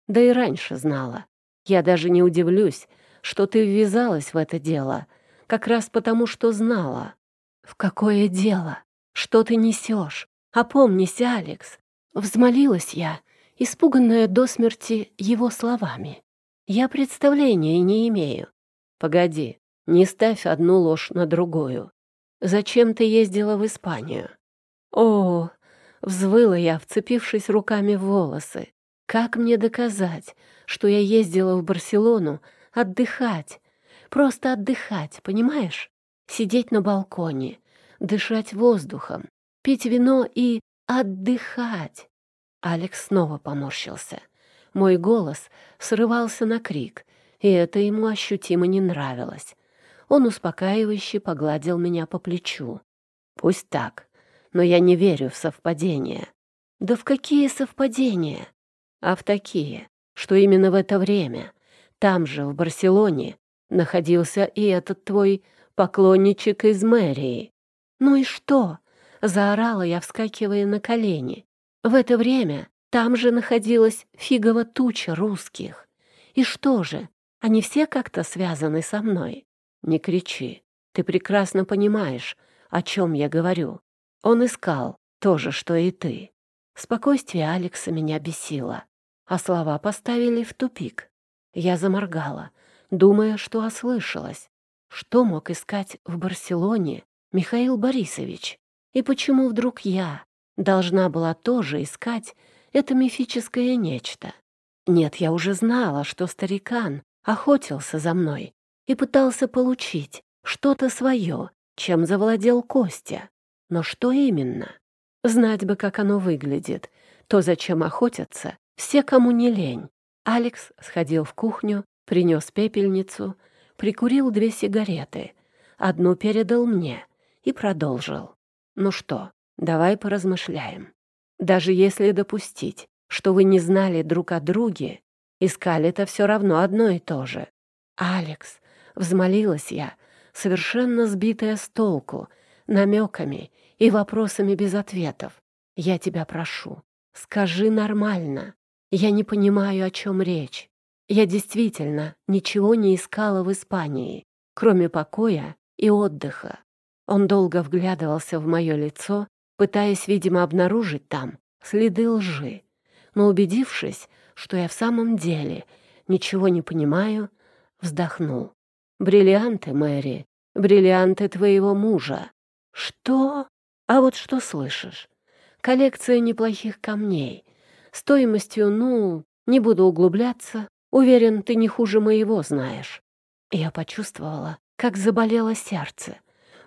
Да и раньше знала. Я даже не удивлюсь, что ты ввязалась в это дело. Как раз потому, что знала. В какое дело? Что ты несешь? Опомнись, Алекс. Взмолилась я, испуганная до смерти его словами. Я представления не имею. Погоди, не ставь одну ложь на другую. Зачем ты ездила в Испанию?» «О!» — взвыла я, вцепившись руками в волосы. «Как мне доказать, что я ездила в Барселону отдыхать? Просто отдыхать, понимаешь? Сидеть на балконе, дышать воздухом, пить вино и отдыхать!» Алекс снова поморщился. Мой голос срывался на крик, и это ему ощутимо не нравилось. Он успокаивающе погладил меня по плечу. «Пусть так, но я не верю в совпадения». «Да в какие совпадения?» «А в такие, что именно в это время, там же, в Барселоне, находился и этот твой поклонничек из мэрии». «Ну и что?» — заорала я, вскакивая на колени. В это время там же находилась фигова туча русских. И что же, они все как-то связаны со мной? «Не кричи. Ты прекрасно понимаешь, о чем я говорю. Он искал то же, что и ты». Спокойствие Алекса меня бесило, а слова поставили в тупик. Я заморгала, думая, что ослышалась. Что мог искать в Барселоне Михаил Борисович? И почему вдруг я должна была тоже искать это мифическое нечто? Нет, я уже знала, что старикан охотился за мной, и пытался получить что-то свое, чем завладел Костя. Но что именно? Знать бы, как оно выглядит, то, зачем охотятся, все, кому не лень. Алекс сходил в кухню, принес пепельницу, прикурил две сигареты, одну передал мне и продолжил. «Ну что, давай поразмышляем. Даже если допустить, что вы не знали друг о друге, искали-то все равно одно и то же. Алекс, Взмолилась я, совершенно сбитая с толку, намеками и вопросами без ответов. «Я тебя прошу, скажи нормально. Я не понимаю, о чем речь. Я действительно ничего не искала в Испании, кроме покоя и отдыха». Он долго вглядывался в мое лицо, пытаясь, видимо, обнаружить там следы лжи. Но убедившись, что я в самом деле ничего не понимаю, вздохнул. Бриллианты, Мэри, бриллианты твоего мужа. Что? А вот что слышишь? Коллекция неплохих камней. Стоимостью, ну, не буду углубляться. Уверен, ты не хуже моего знаешь. Я почувствовала, как заболело сердце.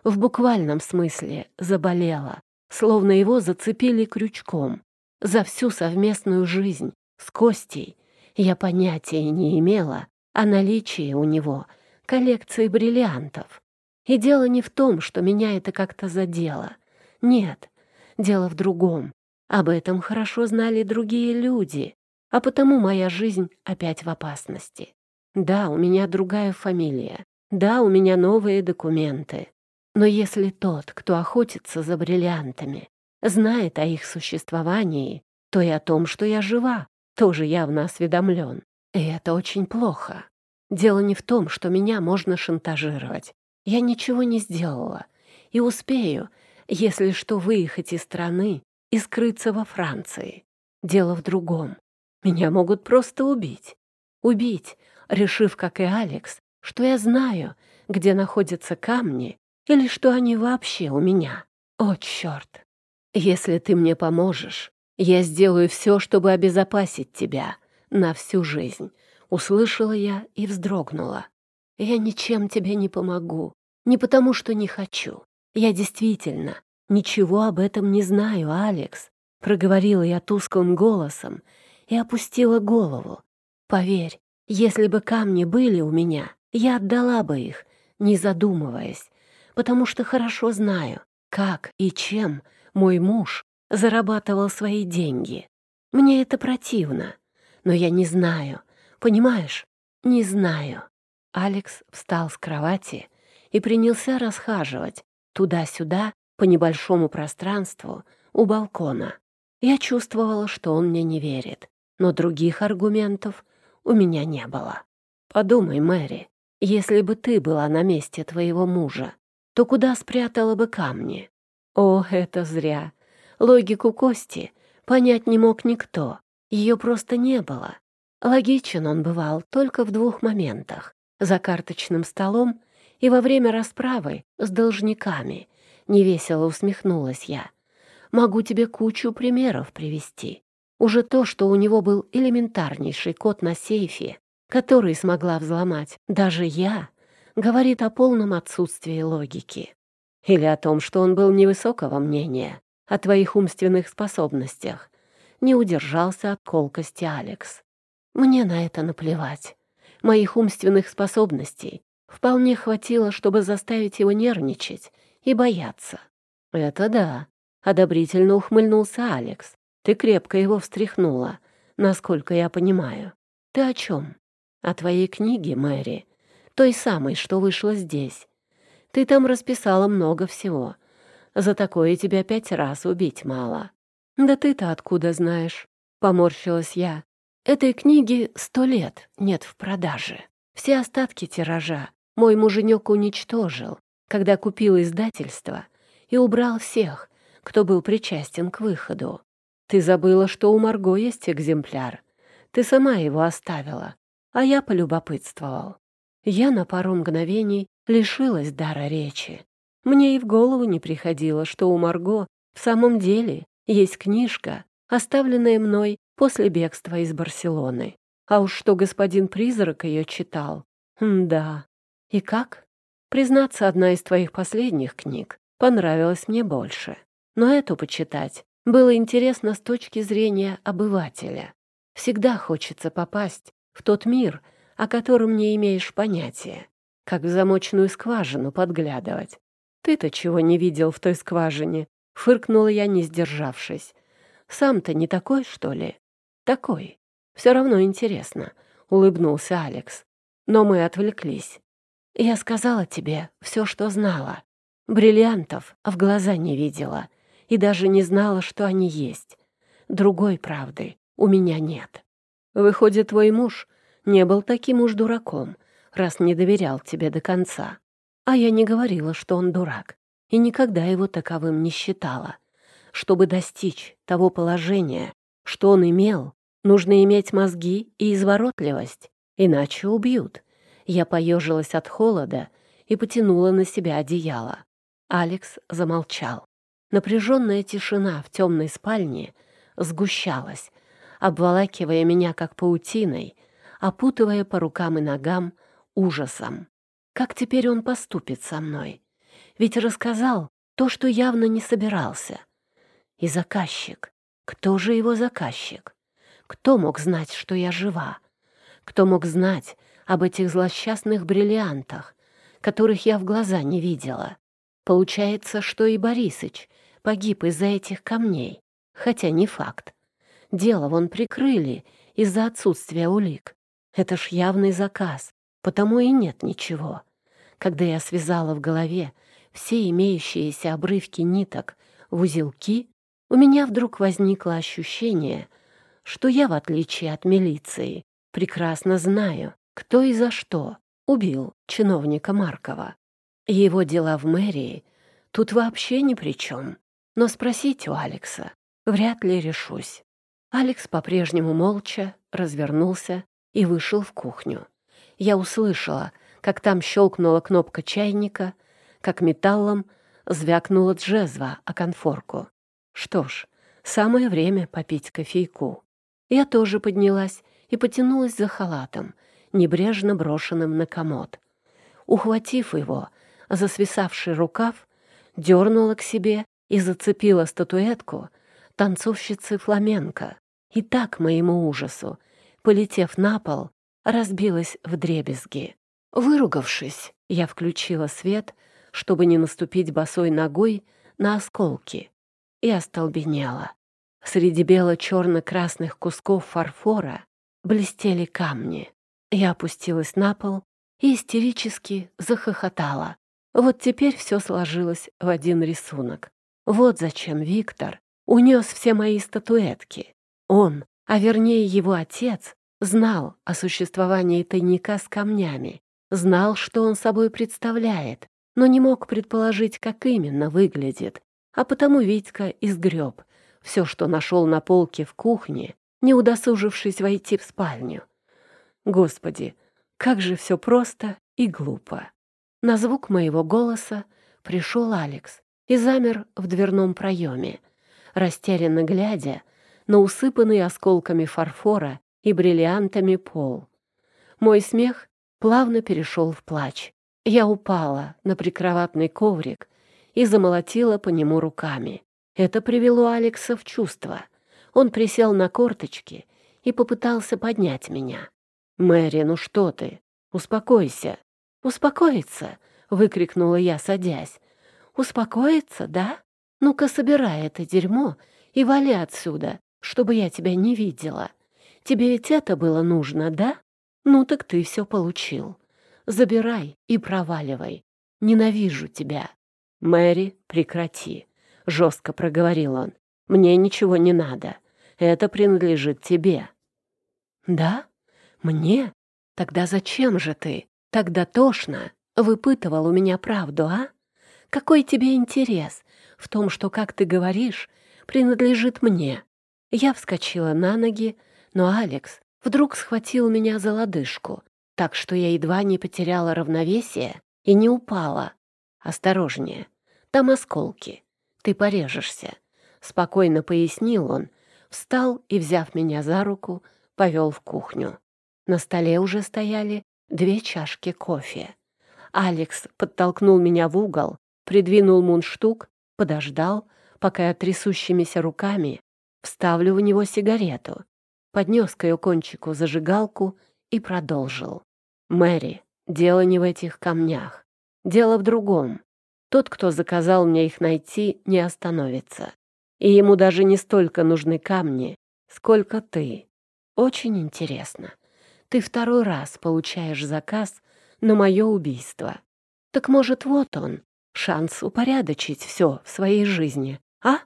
В буквальном смысле заболело, словно его зацепили крючком. За всю совместную жизнь с Костей я понятия не имела о наличии у него — коллекции бриллиантов. И дело не в том, что меня это как-то задело. Нет, дело в другом. Об этом хорошо знали другие люди, а потому моя жизнь опять в опасности. Да, у меня другая фамилия. Да, у меня новые документы. Но если тот, кто охотится за бриллиантами, знает о их существовании, то и о том, что я жива, тоже явно осведомлен. И это очень плохо. Дело не в том, что меня можно шантажировать. Я ничего не сделала. И успею, если что, выехать из страны и скрыться во Франции. Дело в другом. Меня могут просто убить. Убить, решив, как и Алекс, что я знаю, где находятся камни или что они вообще у меня. О, черт! Если ты мне поможешь, я сделаю все, чтобы обезопасить тебя на всю жизнь. Услышала я и вздрогнула. Я ничем тебе не помогу. Не потому, что не хочу. Я действительно ничего об этом не знаю, Алекс. Проговорила я тусклым голосом и опустила голову. Поверь, если бы камни были у меня, я отдала бы их, не задумываясь, потому что хорошо знаю, как и чем мой муж зарабатывал свои деньги. Мне это противно, но я не знаю, понимаешь? Не знаю. Алекс встал с кровати и принялся расхаживать туда-сюда по небольшому пространству у балкона. Я чувствовала, что он мне не верит, но других аргументов у меня не было. Подумай, Мэри, если бы ты была на месте твоего мужа, то куда спрятала бы камни? О, это зря. Логику Кости понять не мог никто. Ее просто не было. Логичен он бывал только в двух моментах — за карточным столом и во время расправы с должниками. Невесело усмехнулась я. Могу тебе кучу примеров привести. Уже то, что у него был элементарнейший код на сейфе, который смогла взломать даже я, говорит о полном отсутствии логики. Или о том, что он был невысокого мнения о твоих умственных способностях. Не удержался от колкости Алекс. Мне на это наплевать. Моих умственных способностей вполне хватило, чтобы заставить его нервничать и бояться. «Это да», — одобрительно ухмыльнулся Алекс. «Ты крепко его встряхнула, насколько я понимаю. Ты о чем? О твоей книге, Мэри, той самой, что вышла здесь. Ты там расписала много всего. За такое тебя пять раз убить мало». «Да ты-то откуда знаешь?» — поморщилась я. «Этой книги сто лет нет в продаже. Все остатки тиража мой муженек уничтожил, когда купил издательство и убрал всех, кто был причастен к выходу. Ты забыла, что у Марго есть экземпляр. Ты сама его оставила, а я полюбопытствовал. Я на пару мгновений лишилась дара речи. Мне и в голову не приходило, что у Марго в самом деле есть книжка, оставленная мной после бегства из Барселоны. А уж что господин призрак ее читал. М да, и как? Признаться, одна из твоих последних книг понравилась мне больше. Но эту почитать было интересно с точки зрения обывателя. Всегда хочется попасть в тот мир, о котором не имеешь понятия, как в замочную скважину подглядывать. Ты-то чего не видел в той скважине? Фыркнула я, не сдержавшись. Сам-то не такой, что ли? Такой. Все равно интересно, улыбнулся Алекс. Но мы отвлеклись. Я сказала тебе все, что знала. Бриллиантов в глаза не видела и даже не знала, что они есть. Другой правды у меня нет. Выходит, твой муж не был таким уж дураком, раз не доверял тебе до конца. А я не говорила, что он дурак, и никогда его таковым не считала. Чтобы достичь того положения, что он имел, нужно иметь мозги и изворотливость, иначе убьют. Я поежилась от холода и потянула на себя одеяло. Алекс замолчал. Напряженная тишина в темной спальне сгущалась, обволакивая меня как паутиной, опутывая по рукам и ногам ужасом. Как теперь он поступит со мной? Ведь рассказал то, что явно не собирался. И заказчик. Кто же его заказчик? Кто мог знать, что я жива? Кто мог знать, об этих злосчастных бриллиантах, которых я в глаза не видела. Получается, что и Борисыч погиб из-за этих камней, хотя не факт. Дело вон прикрыли из-за отсутствия улик. Это ж явный заказ, потому и нет ничего. Когда я связала в голове все имеющиеся обрывки ниток в узелки, у меня вдруг возникло ощущение, что я, в отличие от милиции, прекрасно знаю, кто и за что убил чиновника Маркова. Его дела в мэрии тут вообще ни при чем. Но спросить у Алекса вряд ли решусь. Алекс по-прежнему молча развернулся и вышел в кухню. Я услышала, как там щелкнула кнопка чайника, как металлом звякнула джезва о конфорку. Что ж, самое время попить кофейку. Я тоже поднялась и потянулась за халатом, небрежно брошенным на комод. Ухватив его за свисавший рукав, дернула к себе и зацепила статуэтку танцовщицы фламенко. И так, моему ужасу, полетев на пол, разбилась в дребезги. Выругавшись, я включила свет, чтобы не наступить босой ногой на осколки, и остолбенела. Среди бело-черно-красных кусков фарфора блестели камни. Я опустилась на пол и истерически захохотала. Вот теперь все сложилось в один рисунок. Вот зачем Виктор унес все мои статуэтки. Он, а вернее его отец, знал о существовании тайника с камнями, знал, что он собой представляет, но не мог предположить, как именно выглядит, а потому Витька изгреб все, что нашел на полке в кухне, не удосужившись войти в спальню. Господи, как же все просто и глупо. На звук моего голоса пришел Алекс и замер в дверном проеме, растерянно глядя на усыпанный осколками фарфора и бриллиантами пол. Мой смех плавно перешел в плач. Я упала на прикроватный коврик и замолотила по нему руками. Это привело Алекса в чувство. Он присел на корточки и попытался поднять меня. «Мэри, ну что ты? Успокойся!» «Успокоиться!» — выкрикнула я, садясь. «Успокоиться, да? Ну-ка, собирай это дерьмо и вали отсюда, чтобы я тебя не видела. Тебе ведь это было нужно, да? Ну так ты все получил. Забирай и проваливай. Ненавижу тебя». «Мэри, прекрати!» — жестко проговорил он. «Мне ничего не надо. Это принадлежит тебе». «Да? Мне? Тогда зачем же ты так дотошно выпытывал у меня правду, а? Какой тебе интерес в том, что, как ты говоришь, принадлежит мне?» Я вскочила на ноги, но Алекс вдруг схватил меня за лодыжку, так что я едва не потеряла равновесие и не упала. «Осторожнее, там осколки, ты порежешься», — спокойно пояснил он, встал и, взяв меня за руку, повел в кухню. На столе уже стояли две чашки кофе. Алекс подтолкнул меня в угол, придвинул мундштук, подождал, пока я трясущимися руками вставлю в него сигарету, поднес к ее кончику зажигалку и продолжил. «Мэри, дело не в этих камнях. Дело в другом. Тот, кто заказал мне их найти, не остановится. И ему даже не столько нужны камни, сколько ты. Очень интересно. Ты второй раз получаешь заказ на мое убийство. Так может, вот он, шанс упорядочить все в своей жизни, а?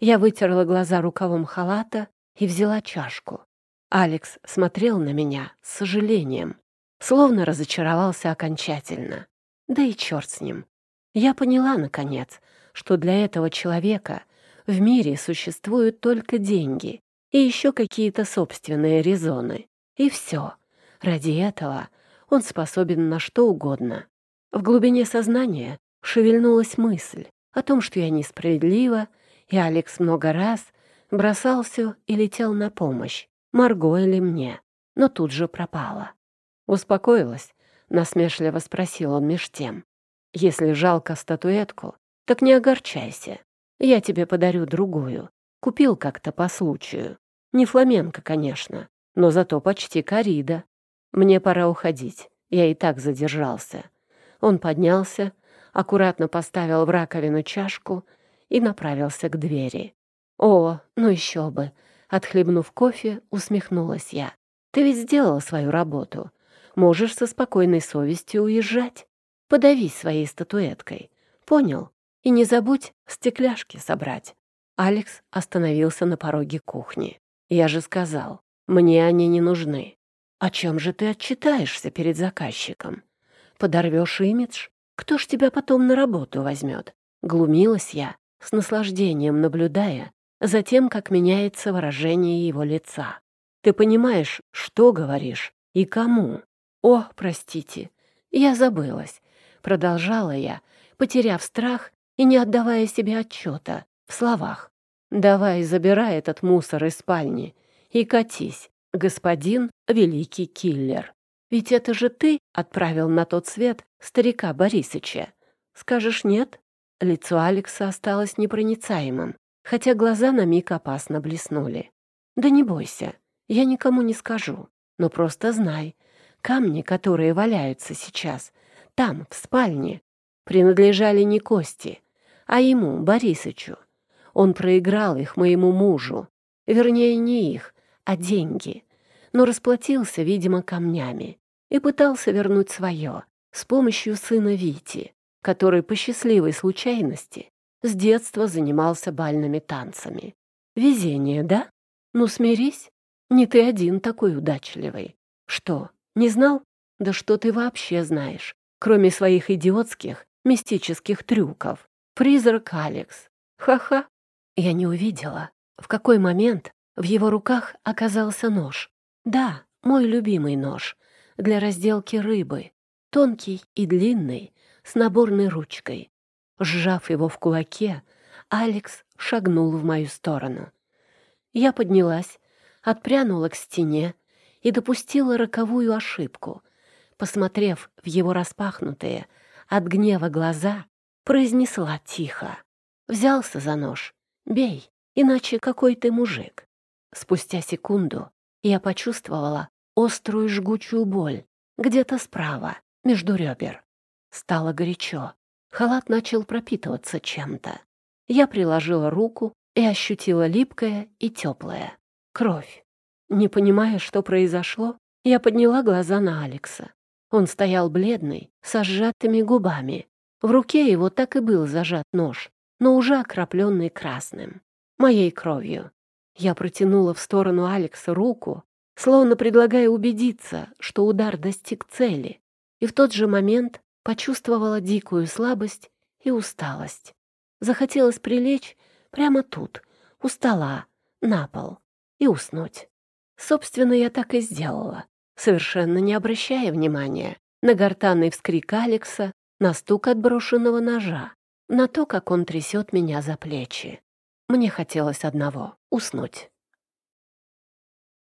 Я вытерла глаза рукавом халата и взяла чашку. Алекс смотрел на меня с сожалением, словно разочаровался окончательно. Да и черт с ним. Я поняла, наконец, что для этого человека в мире существуют только деньги и еще какие-то собственные резоны. И все. Ради этого он способен на что угодно. В глубине сознания шевельнулась мысль о том, что я несправедлива, и Алекс много раз бросал все и летел на помощь, Марго или мне, но тут же пропала. Успокоилась, насмешливо спросил он меж тем. Если жалко статуэтку, так не огорчайся. Я тебе подарю другую. Купил как-то по случаю. Не фламенко, конечно, но зато почти корида. Мне пора уходить. Я и так задержался. Он поднялся, аккуратно поставил в раковину чашку и направился к двери. «О, ну еще бы!» Отхлебнув кофе, усмехнулась я. «Ты ведь сделала свою работу. Можешь со спокойной совестью уезжать. Подавись своей статуэткой. Понял. И не забудь стекляшки собрать. Алекс остановился на пороге кухни. Я же сказал, мне они не нужны. О чем же ты отчитаешься перед заказчиком? Подорвешь имидж? Кто ж тебя потом на работу возьмет? Глумилась я, с наслаждением наблюдая за тем, как меняется выражение его лица. Ты понимаешь, что говоришь и кому? О, простите, я забылась. Продолжала я, потеряв страх и не отдавая себе отчета в словах. «Давай, забирай этот мусор из спальни и катись, господин великий киллер. Ведь это же ты отправил на тот свет старика Борисыча. Скажешь нет?» Лицо Алекса осталось непроницаемым, хотя глаза на миг опасно блеснули. «Да не бойся, я никому не скажу, но просто знай, камни, которые валяются сейчас, там, в спальне, принадлежали не Кости, а ему, Борисычу. Он проиграл их моему мужу. Вернее, не их, а деньги. Но расплатился, видимо, камнями и пытался вернуть свое с помощью сына Вити, который по счастливой случайности с детства занимался бальными танцами. Везение, да? Ну, смирись. Не ты один такой удачливый. Что, не знал? Да что ты вообще знаешь, кроме своих идиотских мистических трюков? Призрак Алекс. Ха-ха. Я не увидела, в какой момент в его руках оказался нож. Да, мой любимый нож для разделки рыбы. Тонкий и длинный, с наборной ручкой. Сжав его в кулаке, Алекс шагнул в мою сторону. Я поднялась, отпрянула к стене и допустила роковую ошибку. Посмотрев в его распахнутые от гнева глаза, произнесла тихо. Взялся за нож. Бей, иначе какой ты мужик. Спустя секунду я почувствовала острую жгучую боль где-то справа, между ребер. Стало горячо. Халат начал пропитываться чем-то. Я приложила руку и ощутила липкое и теплое. Кровь. Не понимая, что произошло, я подняла глаза на Алекса. Он стоял бледный, со сжатыми губами, в руке его так и был зажат нож, но уже окропленный красным. Моей кровью. Я протянула в сторону Алекса руку, словно предлагая убедиться, что удар достиг цели, и в тот же момент почувствовала дикую слабость и усталость. Захотелось прилечь прямо тут, у стола, на пол, и уснуть. Собственно, я так и сделала, совершенно не обращая внимания на гортанный вскрик Алекса на стук отброшенного ножа, на то, как он трясет меня за плечи. Мне хотелось одного — уснуть.